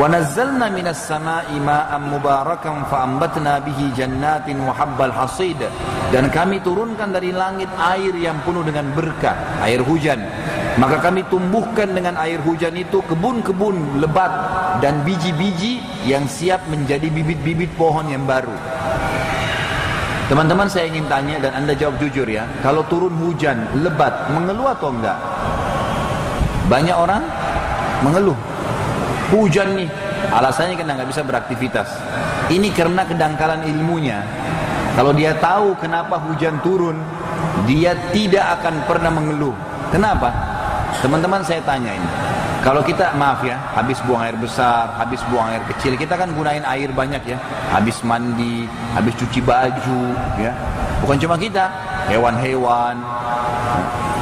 ونزلنا من السماء ماء مباركا فأنبتنا به جنات وحب الحصيد dan kami turunkan dari langit air yang penuh dengan berkah air hujan maka kami tumbuhkan dengan air hujan itu kebun-kebun lebat dan biji-biji yang siap menjadi bibit-bibit pohon yang baru Teman-teman saya ingin tanya dan anda jawab jujur ya Kalau turun hujan lebat mengeluh atau enggak? Banyak orang mengeluh Hujan nih, alasannya karena nggak bisa beraktivitas. Ini karena kedangkalan ilmunya. Kalau dia tahu kenapa hujan turun, dia tidak akan pernah mengeluh. Kenapa? Teman-teman saya tanya ini. Kalau kita maaf ya, habis buang air besar, habis buang air kecil, kita kan gunain air banyak ya. Habis mandi, habis cuci baju, ya. Bukan cuma kita, hewan-hewan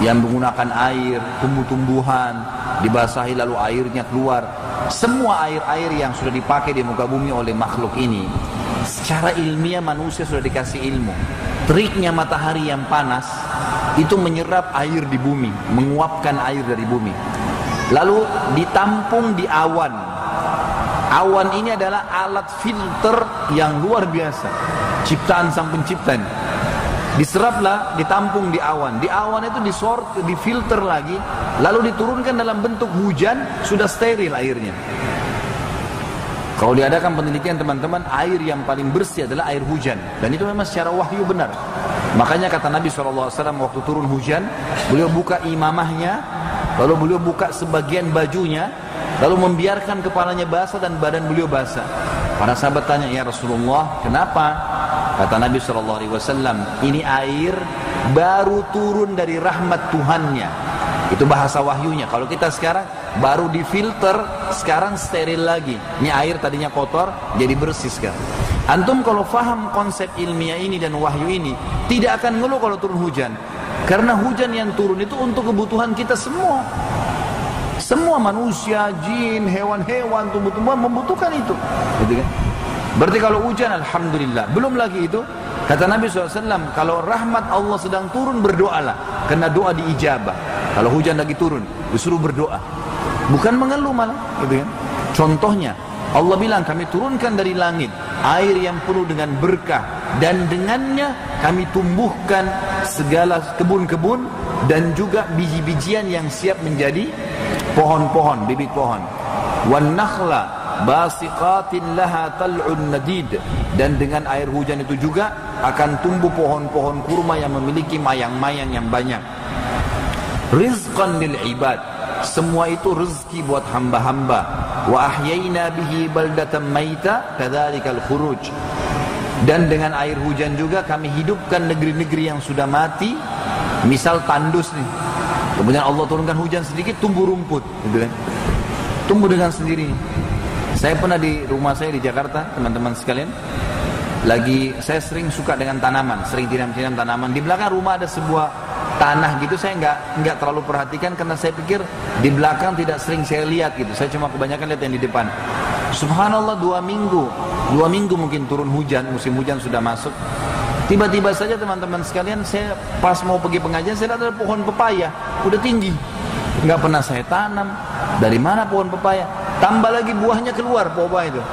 yang menggunakan air, tumbuh-tumbuhan, dibasahi lalu airnya keluar semua air-air yang sudah dipakai di muka bumi oleh makhluk ini secara ilmiah manusia sudah dikasih ilmu. Triknya matahari yang panas itu menyerap air di bumi menguapkan air dari bumi. Lalu ditampung di awan. Awan ini adalah alat filter yang luar biasa. Ciptaan sang pencipta diseraplah, ditampung di awan. Di awan itu disort, difilter lagi, lalu diturunkan dalam bentuk hujan, sudah steril airnya. Kalau diadakan penelitian teman-teman, air yang paling bersih adalah air hujan. Dan itu memang secara wahyu benar. Makanya kata Nabi SAW waktu turun hujan, beliau buka imamahnya, lalu beliau buka sebagian bajunya, lalu membiarkan kepalanya basah dan badan beliau basah. Para sahabat tanya, ya Rasulullah, kenapa? Kata Nabi Wasallam, ini air baru turun dari rahmat Tuhannya. Itu bahasa wahyunya. Kalau kita sekarang baru difilter, sekarang steril lagi. Ini air tadinya kotor, jadi bersih sekarang. Antum kalau faham konsep ilmiah ini dan wahyu ini, tidak akan ngeluh kalau turun hujan. Karena hujan yang turun itu untuk kebutuhan kita semua. Semua manusia, jin, hewan-hewan, tumbuh-tumbuhan membutuhkan itu. Gitu kan? Berarti kalau hujan Alhamdulillah Belum lagi itu Kata Nabi SAW Kalau rahmat Allah sedang turun berdoalah Karena doa diijabah Kalau hujan lagi turun Disuruh berdoa. Bukan mengeluh malah gitu kan? Contohnya Allah bilang kami turunkan dari langit Air yang penuh dengan berkah Dan dengannya kami tumbuhkan Segala kebun-kebun Dan juga biji-bijian yang siap menjadi Pohon-pohon, bibit pohon. Wan nakhla basiqatin laha tal'un nadid. Dan dengan air hujan itu juga akan tumbuh pohon-pohon kurma yang memiliki mayang-mayang yang banyak rizqan lil ibad. Semua itu rezeki buat hamba-hamba. Wa ahyayna bihi baldatan maita kadzalikal khuruj. Dan dengan air hujan juga kami hidupkan negeri-negeri yang sudah mati. Misal tandus nih. Kemudian Allah turunkan hujan sedikit tumbuh rumput gitu kan. Tumbuh dengan sendirinya saya pernah di rumah saya di Jakarta, teman-teman sekalian. Lagi saya sering suka dengan tanaman, sering tiram-tiram tanaman. Di belakang rumah ada sebuah tanah gitu saya nggak nggak terlalu perhatikan karena saya pikir di belakang tidak sering saya lihat gitu. Saya cuma kebanyakan lihat yang di depan. Subhanallah dua minggu, dua minggu mungkin turun hujan, musim hujan sudah masuk. Tiba-tiba saja teman-teman sekalian, saya pas mau pergi pengajian, saya lihat ada pohon pepaya, udah tinggi. Nggak pernah saya tanam. Dari mana pohon pepaya? Tambah lagi buahnya keluar poba itu.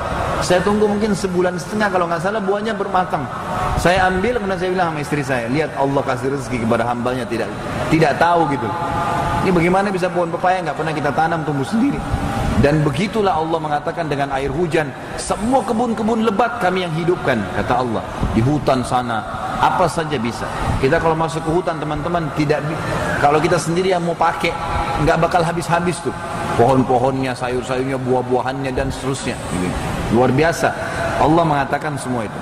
Saya tunggu mungkin sebulan setengah kalau nggak salah buahnya bermatang. Saya ambil kemudian saya bilang sama istri saya, lihat Allah kasih rezeki kepada hambanya tidak tidak tahu gitu. Ini bagaimana bisa pohon pepaya nggak pernah kita tanam tumbuh sendiri. Dan begitulah Allah mengatakan dengan air hujan, semua kebun-kebun lebat kami yang hidupkan, kata Allah. Di hutan sana, apa saja bisa. Kita kalau masuk ke hutan teman-teman tidak kalau kita sendiri yang mau pakai nggak bakal habis-habis tuh pohon-pohonnya, sayur-sayurnya, buah-buahannya dan seterusnya. Luar biasa. Allah mengatakan semua itu.